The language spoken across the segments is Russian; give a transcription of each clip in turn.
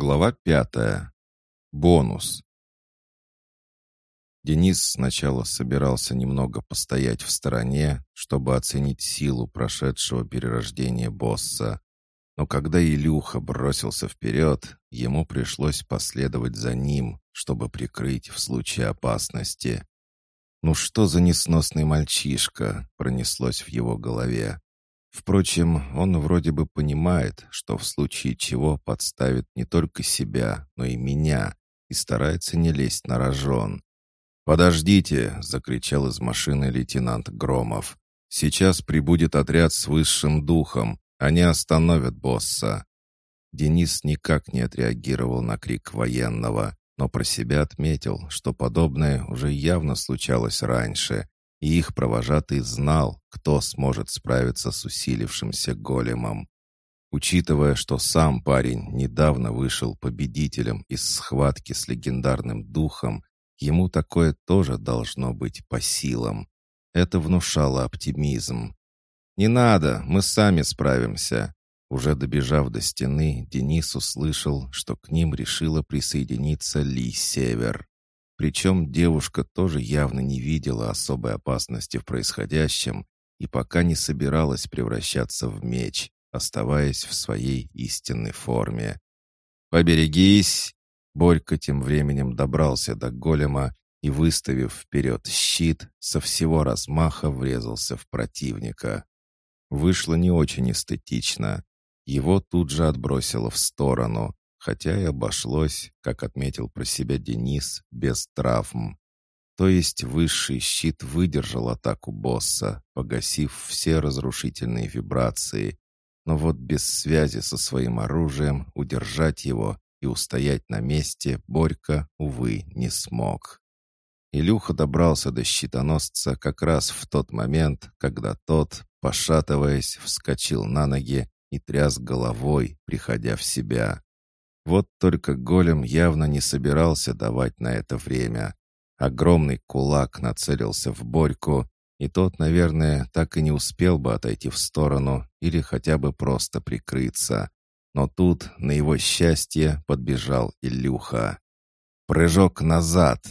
Глава пятая. Бонус. Денис сначала собирался немного постоять в стороне, чтобы оценить силу прошедшего перерождения босса. Но когда Илюха бросился вперед, ему пришлось последовать за ним, чтобы прикрыть в случае опасности. «Ну что за несносный мальчишка?» — пронеслось в его голове. Впрочем, он вроде бы понимает, что в случае чего подставит не только себя, но и меня, и старается не лезть на рожон. «Подождите!» — закричал из машины лейтенант Громов. «Сейчас прибудет отряд с высшим духом. Они остановят босса». Денис никак не отреагировал на крик военного, но про себя отметил, что подобное уже явно случалось раньше, и их провожатый знал, кто сможет справиться с усилившимся големом. Учитывая, что сам парень недавно вышел победителем из схватки с легендарным духом, ему такое тоже должно быть по силам. Это внушало оптимизм. «Не надо, мы сами справимся». Уже добежав до стены, Денис услышал, что к ним решила присоединиться Ли Север. Причем девушка тоже явно не видела особой опасности в происходящем и пока не собиралась превращаться в меч, оставаясь в своей истинной форме. «Поберегись!» Борька тем временем добрался до голема и, выставив вперед щит, со всего размаха врезался в противника. Вышло не очень эстетично. Его тут же отбросило в сторону, хотя и обошлось, как отметил про себя Денис, без травм. То есть высший щит выдержал атаку босса, погасив все разрушительные вибрации, но вот без связи со своим оружием удержать его и устоять на месте Борька, увы, не смог. Илюха добрался до щитоносца как раз в тот момент, когда тот, пошатываясь, вскочил на ноги и тряс головой, приходя в себя. Вот только голем явно не собирался давать на это время. Огромный кулак нацелился в Борьку, и тот, наверное, так и не успел бы отойти в сторону или хотя бы просто прикрыться. Но тут, на его счастье, подбежал Илюха. Прыжок назад.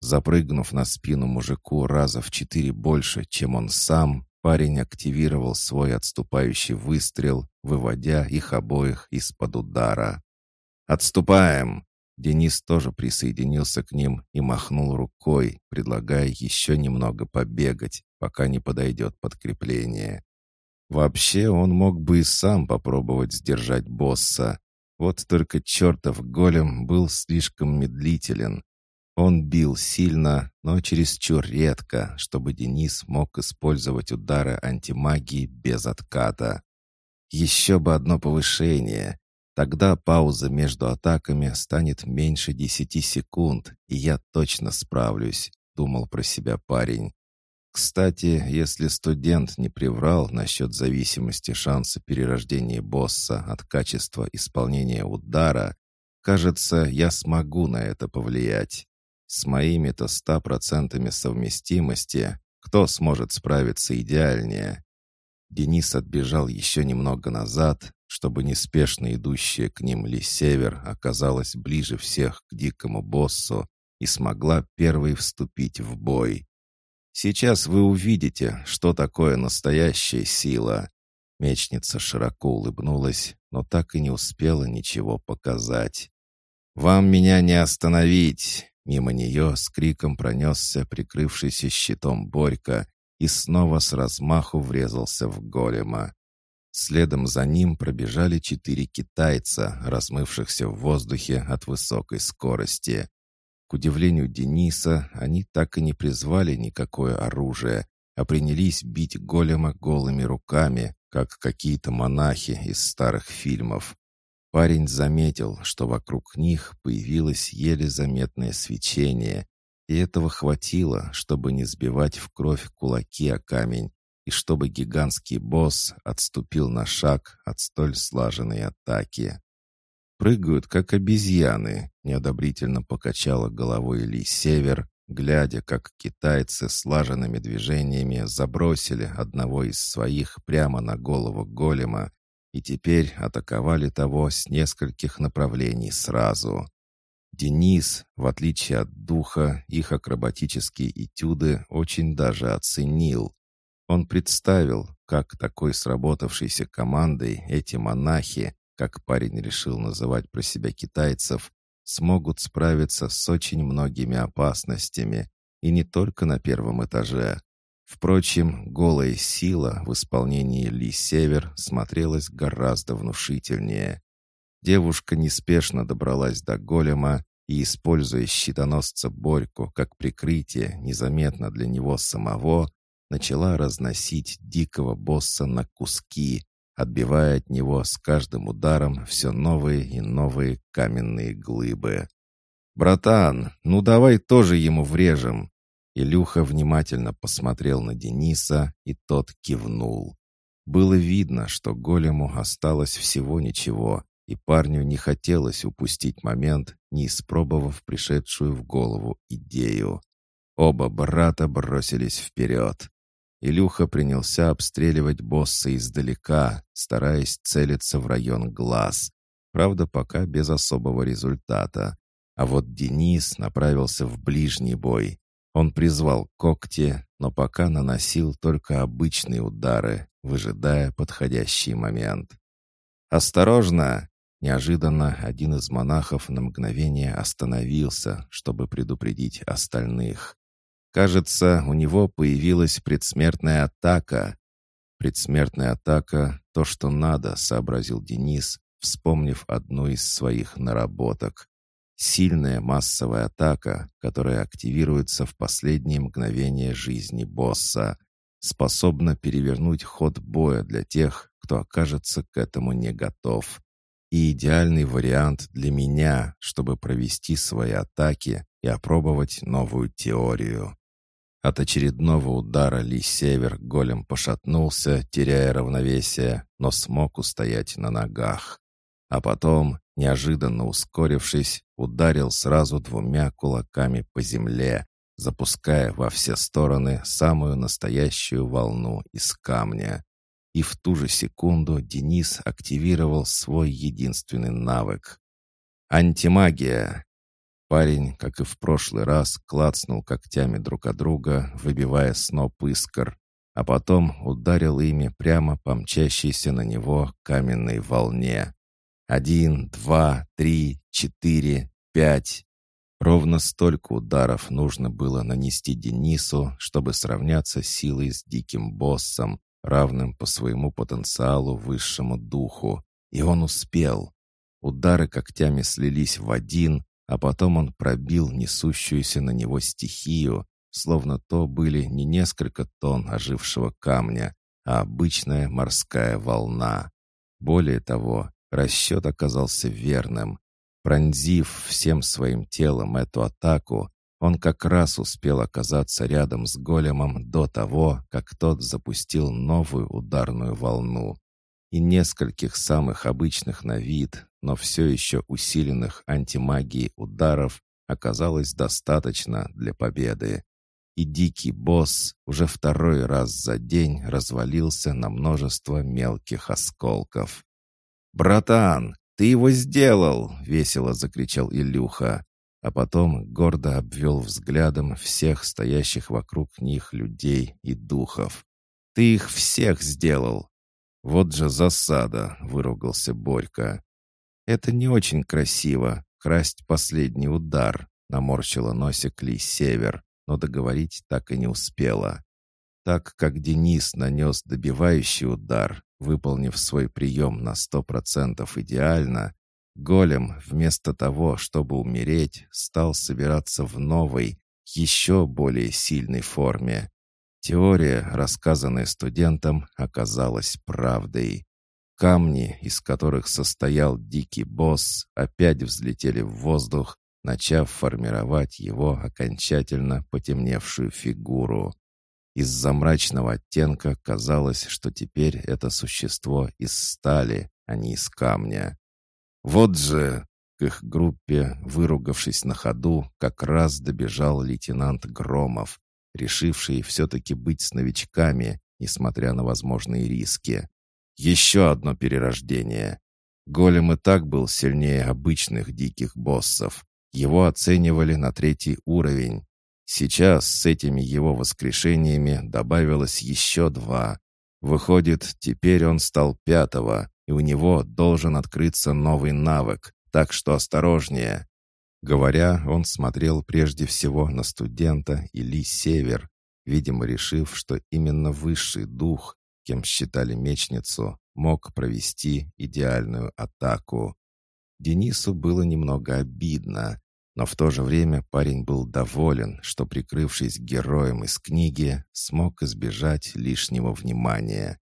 Запрыгнув на спину мужику раза в четыре больше, чем он сам, парень активировал свой отступающий выстрел, выводя их обоих из-под удара. «Отступаем!» Денис тоже присоединился к ним и махнул рукой, предлагая еще немного побегать, пока не подойдет подкрепление. Вообще, он мог бы и сам попробовать сдержать босса. Вот только чертов голем был слишком медлителен. Он бил сильно, но чересчур редко, чтобы Денис мог использовать удары антимагии без отката. Еще бы одно повышение, Тогда пауза между атаками станет меньше десяти секунд, и я точно справлюсь», — думал про себя парень. Кстати, если студент не приврал насчет зависимости шанса перерождения босса от качества исполнения удара, кажется, я смогу на это повлиять. С моими-то ста процентами совместимости кто сможет справиться идеальнее? Денис отбежал еще немного назад, чтобы неспешно идущая к ним Ли Север оказалась ближе всех к дикому боссу и смогла первой вступить в бой. Сейчас вы увидите, что такое настоящая сила. Мечница широко улыбнулась, но так и не успела ничего показать. «Вам меня не остановить!» Мимо нее с криком пронесся прикрывшийся щитом Борька и снова с размаху врезался в голема. Следом за ним пробежали четыре китайца, размывшихся в воздухе от высокой скорости. К удивлению Дениса, они так и не призвали никакое оружие, а принялись бить голема голыми руками, как какие-то монахи из старых фильмов. Парень заметил, что вокруг них появилось еле заметное свечение, и этого хватило, чтобы не сбивать в кровь кулаки о камень, и чтобы гигантский босс отступил на шаг от столь слаженной атаки. «Прыгают, как обезьяны», — неодобрительно покачала головой Ли Север, глядя, как китайцы слаженными движениями забросили одного из своих прямо на голову голема и теперь атаковали того с нескольких направлений сразу. Денис, в отличие от духа, их акробатические этюды очень даже оценил. Он представил, как такой сработавшейся командой эти монахи, как парень решил называть про себя китайцев, смогут справиться с очень многими опасностями, и не только на первом этаже. Впрочем, голая сила в исполнении Ли Север смотрелась гораздо внушительнее. Девушка неспешно добралась до голема и, используя щитоносца Борьку как прикрытие незаметно для него самого, начала разносить дикого босса на куски, отбивая от него с каждым ударом все новые и новые каменные глыбы. «Братан, ну давай тоже ему врежем!» Илюха внимательно посмотрел на Дениса, и тот кивнул. Было видно, что голему осталось всего ничего, и парню не хотелось упустить момент, не испробовав пришедшую в голову идею. Оба брата бросились вперед. Илюха принялся обстреливать босса издалека, стараясь целиться в район глаз. Правда, пока без особого результата. А вот Денис направился в ближний бой, он призвал когти, но пока наносил только обычные удары, выжидая подходящий момент. «Осторожно!» Неожиданно один из монахов на мгновение остановился, чтобы предупредить остальных. Кажется, у него появилась предсмертная атака. Предсмертная атака — то, что надо, сообразил Денис, вспомнив одну из своих наработок. Сильная массовая атака, которая активируется в последние мгновения жизни босса, способна перевернуть ход боя для тех, кто окажется к этому не готов. И идеальный вариант для меня, чтобы провести свои атаки и опробовать новую теорию. От очередного удара Ли Север голем пошатнулся, теряя равновесие, но смог устоять на ногах. А потом, неожиданно ускорившись, ударил сразу двумя кулаками по земле, запуская во все стороны самую настоящую волну из камня. И в ту же секунду Денис активировал свой единственный навык. Антимагия. Парень, как и в прошлый раз, клацнул когтями друг от друга, выбивая сноп искр, а потом ударил ими прямо по мчащейся на него каменной волне. Один, два, три, четыре, пять. Ровно столько ударов нужно было нанести Денису, чтобы сравняться силой с диким боссом, равным по своему потенциалу высшему духу. И он успел. Удары когтями слились в один, а потом он пробил несущуюся на него стихию, словно то были не несколько тонн ожившего камня, а обычная морская волна. Более того, Расчет оказался верным. Пронзив всем своим телом эту атаку, он как раз успел оказаться рядом с големом до того, как тот запустил новую ударную волну. И нескольких самых обычных на вид, но все еще усиленных антимагией ударов оказалось достаточно для победы. И дикий босс уже второй раз за день развалился на множество мелких осколков. «Братан, ты его сделал!» — весело закричал Илюха, а потом гордо обвел взглядом всех стоящих вокруг них людей и духов. «Ты их всех сделал!» «Вот же засада!» — выругался Борька. «Это не очень красиво, красть последний удар», — наморщила носик Ли Север, но договорить так и не успела. Так как Денис нанес добивающий удар, Выполнив свой прием на сто процентов идеально, голем, вместо того, чтобы умереть, стал собираться в новой, еще более сильной форме. Теория, рассказанная студентам, оказалась правдой. Камни, из которых состоял дикий босс, опять взлетели в воздух, начав формировать его окончательно потемневшую фигуру. Из-за мрачного оттенка казалось, что теперь это существо из стали, а не из камня. Вот же к их группе, выругавшись на ходу, как раз добежал лейтенант Громов, решивший все-таки быть с новичками, несмотря на возможные риски. Еще одно перерождение. Голем и так был сильнее обычных диких боссов. Его оценивали на третий уровень. Сейчас с этими его воскрешениями добавилось еще два. Выходит, теперь он стал пятого, и у него должен открыться новый навык, так что осторожнее. Говоря, он смотрел прежде всего на студента Или Север, видимо, решив, что именно высший дух, кем считали мечницу, мог провести идеальную атаку. Денису было немного обидно, но в то же время парень был доволен, что, прикрывшись героем из книги, смог избежать лишнего внимания.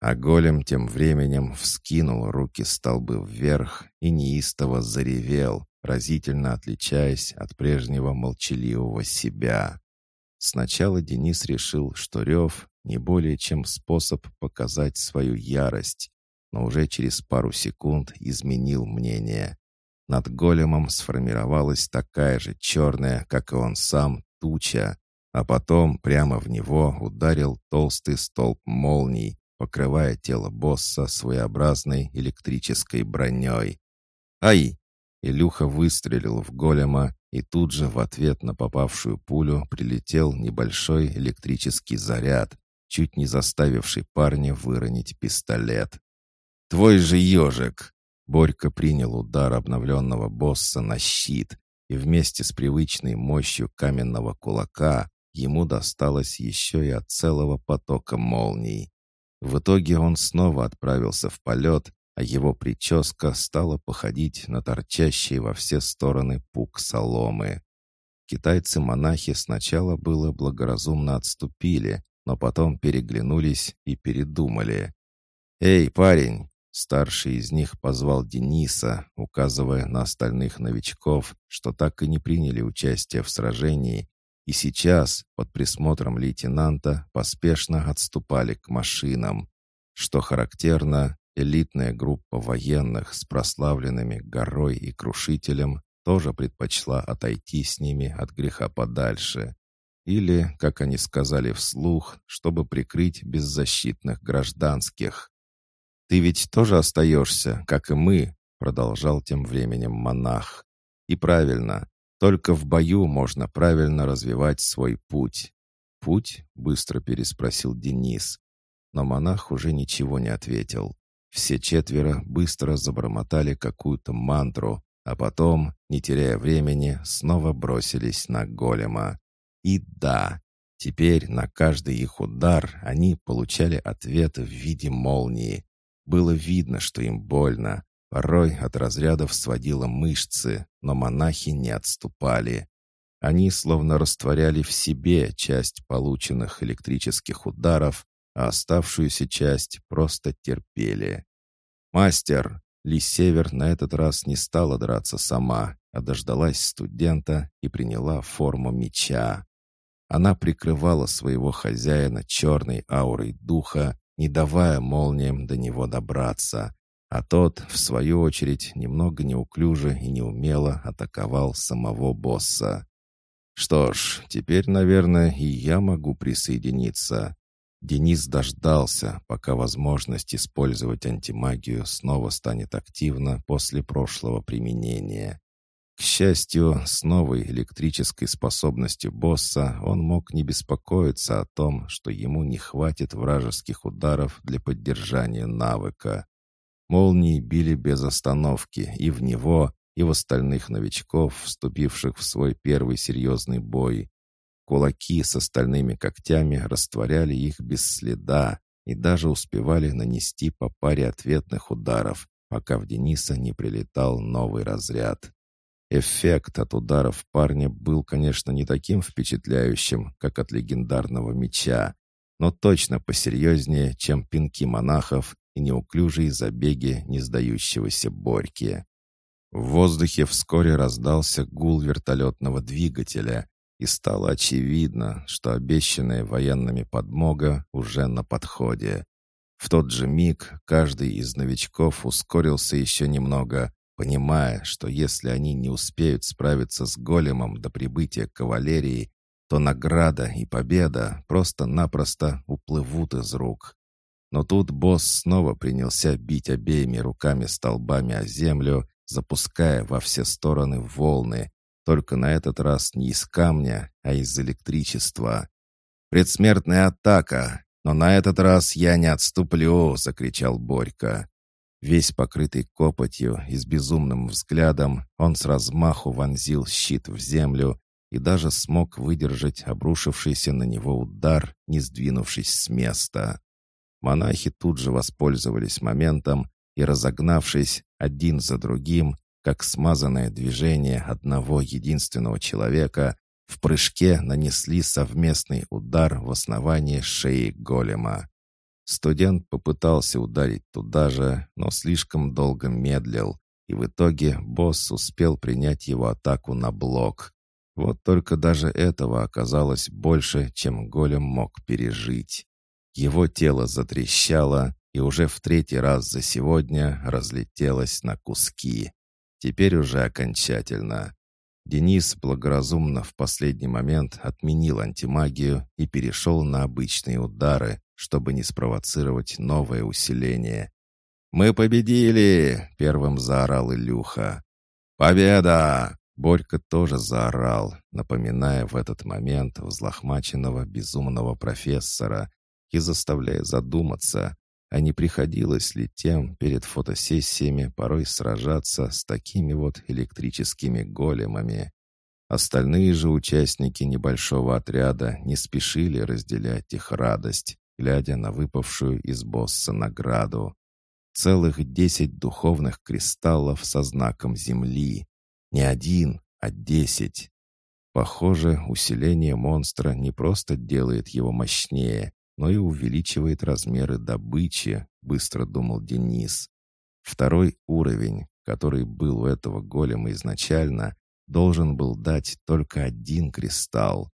А голем тем временем вскинул руки столбы вверх и неистово заревел, разительно отличаясь от прежнего молчаливого себя. Сначала Денис решил, что рев не более чем способ показать свою ярость, но уже через пару секунд изменил мнение. Над големом сформировалась такая же черная, как и он сам, туча, а потом прямо в него ударил толстый столб молний, покрывая тело босса своеобразной электрической броней. «Ай!» Илюха выстрелил в голема, и тут же в ответ на попавшую пулю прилетел небольшой электрический заряд, чуть не заставивший парня выронить пистолет. «Твой же ежик!» Борька принял удар обновленного босса на щит, и вместе с привычной мощью каменного кулака ему досталось еще и от целого потока молний. В итоге он снова отправился в полет, а его прическа стала походить на торчащий во все стороны пук соломы. Китайцы-монахи сначала было благоразумно отступили, но потом переглянулись и передумали. «Эй, парень, Старший из них позвал Дениса, указывая на остальных новичков, что так и не приняли участие в сражении, и сейчас, под присмотром лейтенанта, поспешно отступали к машинам. Что характерно, элитная группа военных с прославленными горой и крушителем тоже предпочла отойти с ними от греха подальше. Или, как они сказали вслух, чтобы прикрыть беззащитных гражданских. «Ты ведь тоже остаешься, как и мы», — продолжал тем временем монах. «И правильно, только в бою можно правильно развивать свой путь». «Путь?» — быстро переспросил Денис. Но монах уже ничего не ответил. Все четверо быстро забормотали какую-то мантру, а потом, не теряя времени, снова бросились на голема. И да, теперь на каждый их удар они получали ответ в виде молнии, было видно, что им больно. Порой от разрядов сводило мышцы, но монахи не отступали. Они словно растворяли в себе часть полученных электрических ударов, а оставшуюся часть просто терпели. «Мастер!» Ли Север на этот раз не стала драться сама, а дождалась студента и приняла форму меча. Она прикрывала своего хозяина черной аурой духа не давая молниям до него добраться, а тот, в свою очередь, немного неуклюже и неумело атаковал самого босса. Что ж, теперь, наверное, и я могу присоединиться. Денис дождался, пока возможность использовать антимагию снова станет активна после прошлого применения. К счастью, с новой электрической способностью босса он мог не беспокоиться о том, что ему не хватит вражеских ударов для поддержания навыка. Молнии били без остановки и в него, и в остальных новичков, вступивших в свой первый серьезный бой. Кулаки с остальными когтями растворяли их без следа и даже успевали нанести по паре ответных ударов, пока в Дениса не прилетал новый разряд. Эффект от ударов парня был, конечно, не таким впечатляющим, как от легендарного меча, но точно посерьезнее, чем пинки монахов и неуклюжие забеги не сдающегося Борьки. В воздухе вскоре раздался гул вертолетного двигателя, и стало очевидно, что обещанная военными подмога уже на подходе. В тот же миг каждый из новичков ускорился еще немного, понимая, что если они не успеют справиться с големом до прибытия кавалерии, то награда и победа просто-напросто уплывут из рук. Но тут босс снова принялся бить обеими руками столбами о землю, запуская во все стороны волны, только на этот раз не из камня, а из электричества. «Предсмертная атака! Но на этот раз я не отступлю!» — закричал Борька. Весь покрытый копотью и с безумным взглядом, он с размаху вонзил щит в землю и даже смог выдержать обрушившийся на него удар, не сдвинувшись с места. Монахи тут же воспользовались моментом и, разогнавшись один за другим, как смазанное движение одного единственного человека, в прыжке нанесли совместный удар в основание шеи голема. Студент попытался ударить туда же, но слишком долго медлил, и в итоге босс успел принять его атаку на блок. Вот только даже этого оказалось больше, чем голем мог пережить. Его тело затрещало и уже в третий раз за сегодня разлетелось на куски. Теперь уже окончательно. Денис благоразумно в последний момент отменил антимагию и перешел на обычные удары, чтобы не спровоцировать новое усиление. «Мы победили!» — первым заорал Илюха. «Победа!» — Борька тоже заорал, напоминая в этот момент взлохмаченного безумного профессора и заставляя задуматься, а не приходилось ли тем перед фотосессиями порой сражаться с такими вот электрическими големами. Остальные же участники небольшого отряда не спешили разделять их радость глядя на выпавшую из босса награду. Целых десять духовных кристаллов со знаком Земли. Не один, а десять. Похоже, усиление монстра не просто делает его мощнее, но и увеличивает размеры добычи, быстро думал Денис. Второй уровень, который был у этого голема изначально, должен был дать только один кристалл.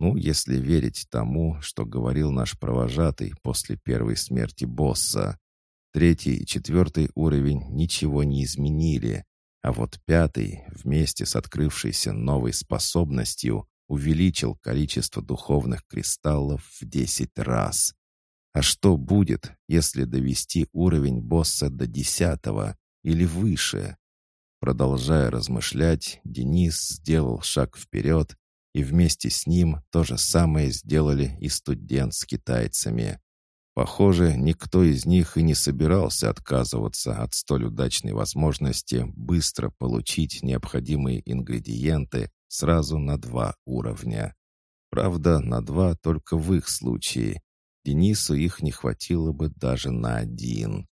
Ну, если верить тому, что говорил наш провожатый после первой смерти босса. Третий и четвертый уровень ничего не изменили, а вот пятый, вместе с открывшейся новой способностью, увеличил количество духовных кристаллов в 10 раз. А что будет, если довести уровень босса до десятого или выше? Продолжая размышлять, Денис сделал шаг вперед и вместе с ним то же самое сделали и студент с китайцами. Похоже, никто из них и не собирался отказываться от столь удачной возможности быстро получить необходимые ингредиенты сразу на два уровня. Правда, на два только в их случае. Денису их не хватило бы даже на один.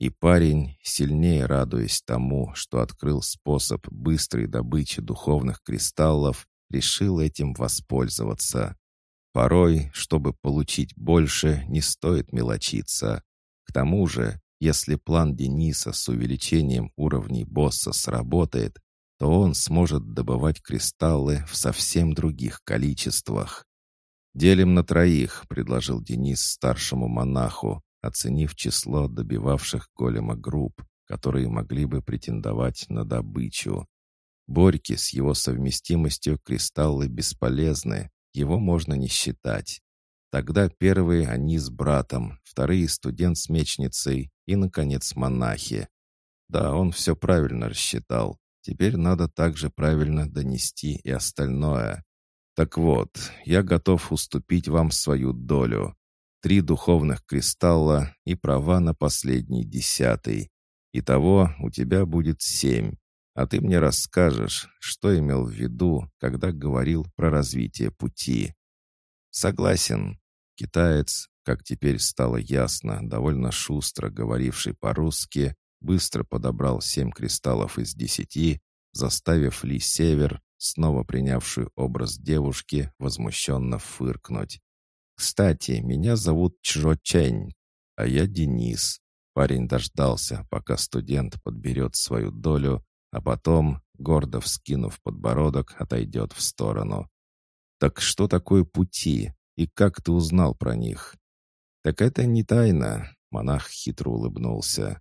И парень, сильнее радуясь тому, что открыл способ быстрой добычи духовных кристаллов, решил этим воспользоваться. Порой, чтобы получить больше, не стоит мелочиться. К тому же, если план Дениса с увеличением уровней босса сработает, то он сможет добывать кристаллы в совсем других количествах. «Делим на троих», — предложил Денис старшему монаху, оценив число добивавших голема групп, которые могли бы претендовать на добычу. Борьке с его совместимостью кристаллы бесполезны, его можно не считать. Тогда первые они с братом, вторые студент с мечницей и, наконец, монахи. Да, он все правильно рассчитал. Теперь надо также правильно донести и остальное. Так вот, я готов уступить вам свою долю. Три духовных кристалла и права на последний десятый. Итого у тебя будет семь. А ты мне расскажешь, что имел в виду, когда говорил про развитие пути. Согласен. Китаец, как теперь стало ясно, довольно шустро говоривший по-русски, быстро подобрал семь кристаллов из десяти, заставив Ли Север, снова принявшую образ девушки, возмущенно фыркнуть. «Кстати, меня зовут Чжо Чэнь, а я Денис». Парень дождался, пока студент подберет свою долю, а потом, гордо вскинув подбородок, отойдет в сторону. «Так что такое пути, и как ты узнал про них?» «Так это не тайна», — монах хитро улыбнулся.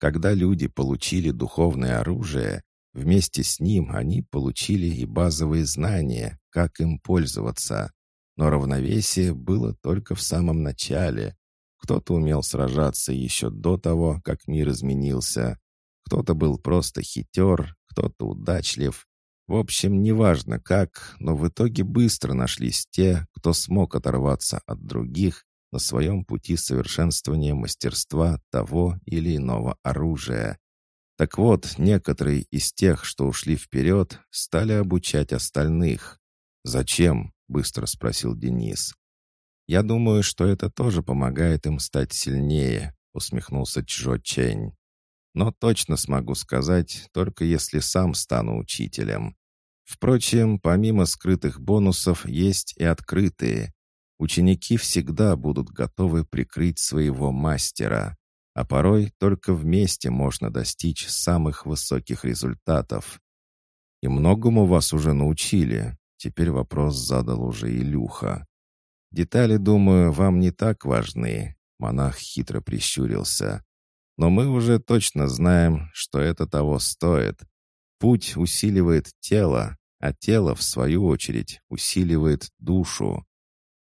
«Когда люди получили духовное оружие, вместе с ним они получили и базовые знания, как им пользоваться. Но равновесие было только в самом начале. Кто-то умел сражаться еще до того, как мир изменился. Кто-то был просто хитер, кто-то удачлив. В общем, неважно как, но в итоге быстро нашлись те, кто смог оторваться от других на своем пути совершенствования мастерства того или иного оружия. Так вот, некоторые из тех, что ушли вперед, стали обучать остальных. «Зачем?» — быстро спросил Денис. «Я думаю, что это тоже помогает им стать сильнее», — усмехнулся Чжо Чень. «Но точно смогу сказать, только если сам стану учителем. Впрочем, помимо скрытых бонусов, есть и открытые. Ученики всегда будут готовы прикрыть своего мастера, а порой только вместе можно достичь самых высоких результатов. И многому вас уже научили. Теперь вопрос задал уже Илюха. Детали, думаю, вам не так важны. Монах хитро прищурился. Но мы уже точно знаем, что это того стоит. Путь усиливает тело, а тело, в свою очередь, усиливает душу.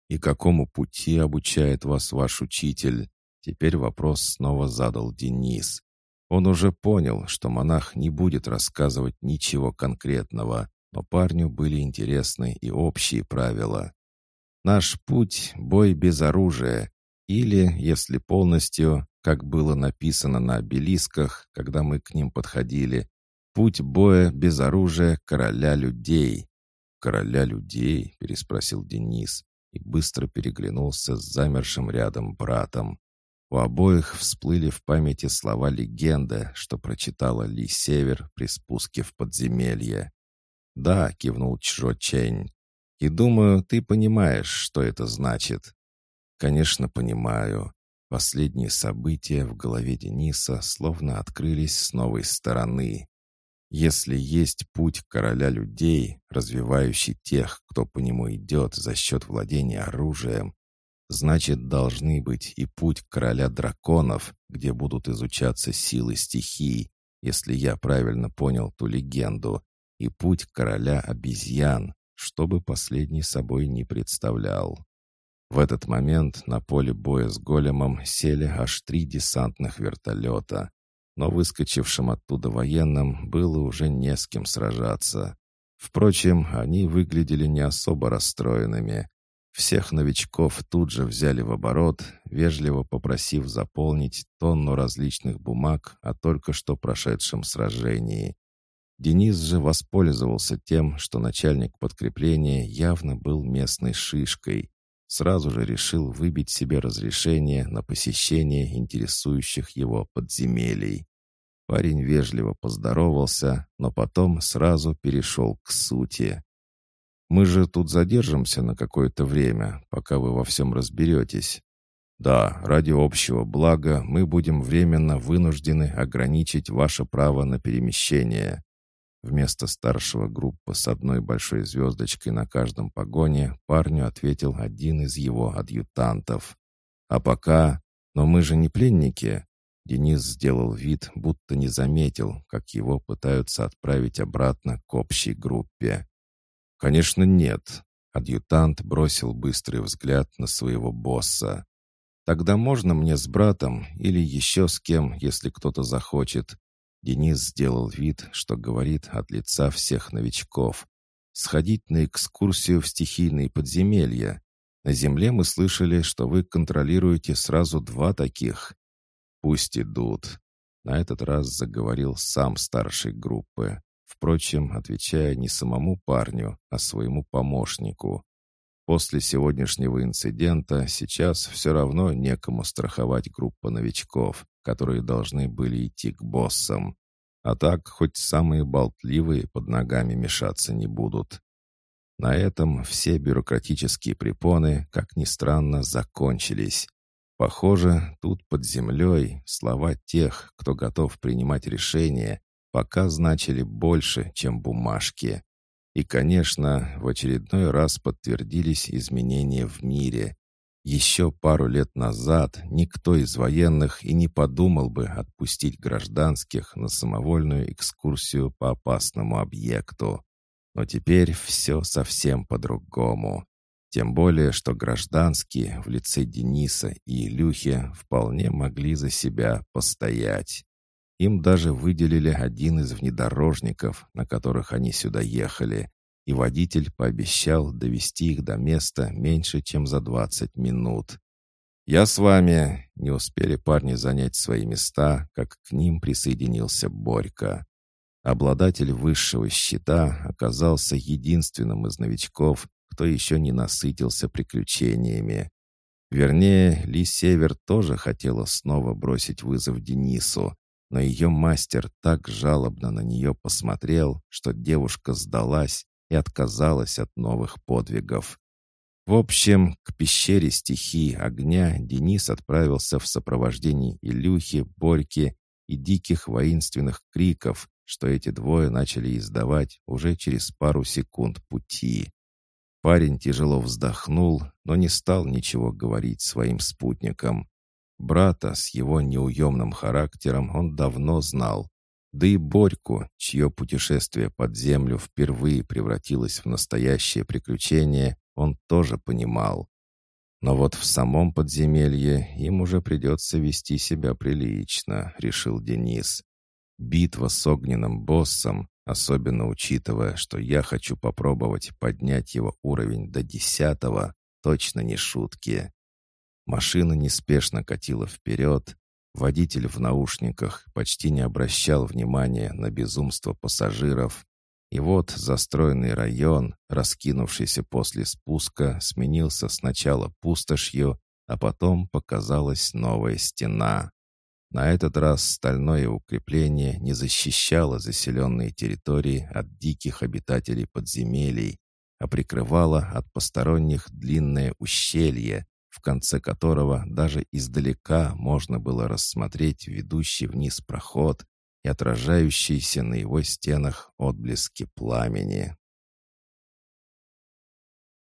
«И какому пути обучает вас ваш учитель?» Теперь вопрос снова задал Денис. Он уже понял, что монах не будет рассказывать ничего конкретного, но парню были интересны и общие правила. «Наш путь — бой без оружия, или, если полностью, как было написано на обелисках, когда мы к ним подходили, путь боя без оружия короля людей». «Короля людей?» — переспросил Денис и быстро переглянулся с замершим рядом братом. У обоих всплыли в памяти слова легенды, что прочитала Ли Север при спуске в подземелье. «Да», — кивнул Чжо Чень, — «и думаю, ты понимаешь, что это значит». «Конечно, понимаю». Последние события в голове Дениса словно открылись с новой стороны. Если есть путь короля людей, развивающий тех, кто по нему идет за счет владения оружием, значит, должны быть и путь короля драконов, где будут изучаться силы стихий, если я правильно понял ту легенду, и путь короля обезьян, чтобы последний собой не представлял. В этот момент на поле боя с големом сели аж три десантных вертолета, но выскочившим оттуда военным было уже не с кем сражаться. Впрочем, они выглядели не особо расстроенными. Всех новичков тут же взяли в оборот, вежливо попросив заполнить тонну различных бумаг о только что прошедшем сражении. Денис же воспользовался тем, что начальник подкрепления явно был местной шишкой. Сразу же решил выбить себе разрешение на посещение интересующих его подземелий. Парень вежливо поздоровался, но потом сразу перешел к сути. «Мы же тут задержимся на какое-то время, пока вы во всем разберетесь. Да, ради общего блага мы будем временно вынуждены ограничить ваше право на перемещение». Вместо старшего группы с одной большой звездочкой на каждом погоне парню ответил один из его адъютантов. «А пока... Но мы же не пленники. Денис сделал вид, будто не заметил, как его пытаются отправить обратно к общей группе. «Конечно, нет». Адъютант бросил быстрый взгляд на своего босса. «Тогда можно мне с братом или еще с кем, если кто-то захочет?» Денис сделал вид, что говорит от лица всех новичков. «Сходить на экскурсию в стихийные подземелья. На Земле мы слышали, что вы контролируете сразу два таких. «Пусть идут». На этот раз заговорил сам старший группы, впрочем, отвечая не самому парню, а своему помощнику. После сегодняшнего инцидента сейчас все равно некому страховать группу новичков, которые должны были идти к боссам. А так хоть самые болтливые под ногами мешаться не будут. На этом все бюрократические препоны, как ни странно, закончились. Похоже, тут под землей слова тех, кто готов принимать решения, пока значили больше, чем бумажки. И, конечно, в очередной раз подтвердились изменения в мире. Еще пару лет назад никто из военных и не подумал бы отпустить гражданских на самовольную экскурсию по опасному объекту. Но теперь все совсем по-другому. Тем более, что гражданские в лице Дениса и Илюхи вполне могли за себя постоять. Им даже выделили один из внедорожников, на которых они сюда ехали, и водитель пообещал довести их до места меньше, чем за 20 минут. «Я с вами!» — не успели парни занять свои места, как к ним присоединился Борька. Обладатель высшего щита оказался единственным из новичков, кто еще не насытился приключениями. Вернее, Ли Север тоже хотела снова бросить вызов Денису, но ее мастер так жалобно на нее посмотрел, что девушка сдалась и отказалась от новых подвигов. В общем, к пещере стихии огня Денис отправился в сопровождении Илюхи, Борьки и диких воинственных криков, что эти двое начали издавать уже через пару секунд пути. Парень тяжело вздохнул, но не стал ничего говорить своим спутникам. Брата с его неуемным характером он давно знал. Да и Борьку, чье путешествие под землю впервые превратилось в настоящее приключение, он тоже понимал. Но вот в самом подземелье им уже придется вести себя прилично, решил Денис. Битва с огненным боссом, особенно учитывая, что я хочу попробовать поднять его уровень до десятого, точно не шутки. Машина неспешно катила вперед. Водитель в наушниках почти не обращал внимания на безумство пассажиров, и вот застроенный район, раскинувшийся после спуска, сменился сначала пустошью, а потом показалась новая стена. На этот раз стальное укрепление не защищало заселенные территории от диких обитателей подземелий, а прикрывало от посторонних длинное ущелье, в конце которого даже издалека можно было рассмотреть ведущий вниз проход, и отражающиеся на его стенах отблески пламени.